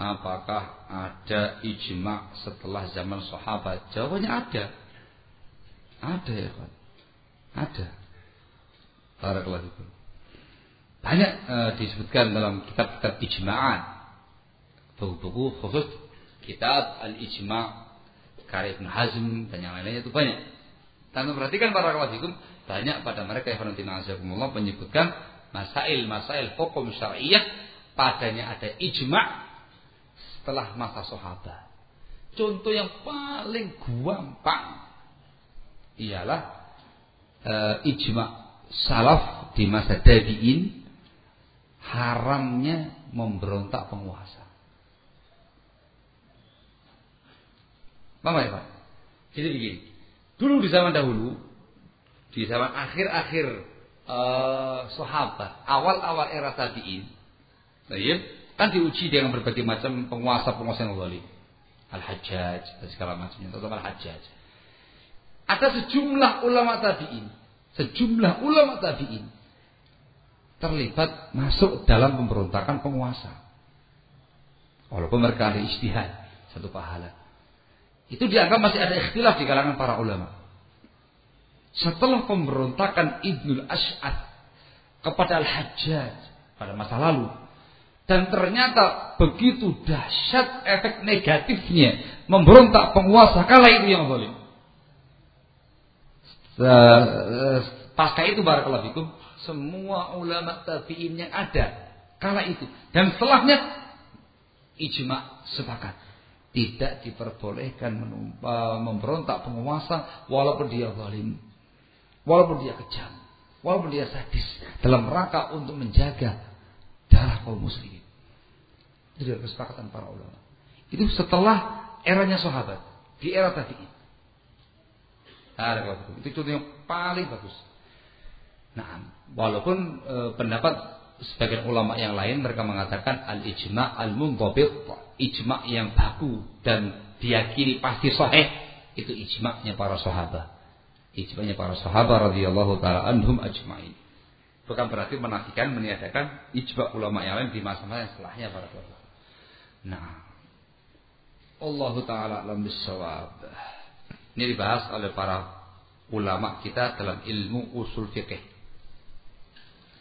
apakah ada ijma setelah zaman sahabat? Jawabannya ada. Ada ya kan? Ada. Barakallahu fikum. Banyak e, disebutkan dalam kitab-kitab ijma'at. Buku-buku khusus kitab al-ijma' karya Ibn Hazm dan yang lainnya itu banyak. Dan perhatikan para fikum banyak pada mereka yang menyebutkan masail-masail hukum syariah padanya ada ijma' setelah masa sahabat. Contoh yang paling gampang ialah e, ijma salaf di masa tabi'in haramnya memberontak penguasa. Paham ya Pak? Jadi begini. Dulu di zaman dahulu, di zaman akhir-akhir uh, sahabat, awal-awal era tabi'in, ya, kan diuji dengan berbagai macam penguasa-penguasa yang zalim. Al-Hajjaj dan segala macamnya, terutama Al-Hajjaj. Ada sejumlah ulama tabi'in, sejumlah ulama tabi'in terlibat masuk dalam pemberontakan penguasa. Walaupun mereka ada istihad, satu pahala. Itu dianggap masih ada ikhtilaf di kalangan para ulama. Setelah pemberontakan Ibnul Ash'ad kepada Al-Hajjaj pada masa lalu. Dan ternyata begitu dahsyat efek negatifnya memberontak penguasa kala itu yang zalim. Pasca itu barakallahu fikum semua ulama tabi'in yang ada kala itu dan setelahnya ijma sepakat tidak diperbolehkan memberontak penguasa walaupun dia zalim, walaupun dia kejam, walaupun dia sadis dalam rangka untuk menjaga darah kaum muslimin. Itu adalah kesepakatan para ulama. Itu setelah eranya sahabat, di era. Nah, itu contoh yang paling bagus. Nah, walaupun e, pendapat sebagian ulama yang lain mereka mengatakan al ijma al mundhabit ijma yang baku dan diyakini pasti sahih itu ijma'nya para sahabat ijma'nya para sahabat radhiyallahu taala anhum ajma'in bukan berarti menafikan meniadakan ijma' ulama yang lain di masa-masa setelahnya para sahabat. Nah Allah taala alam bisawab ini dibahas oleh para ulama kita dalam ilmu usul fikih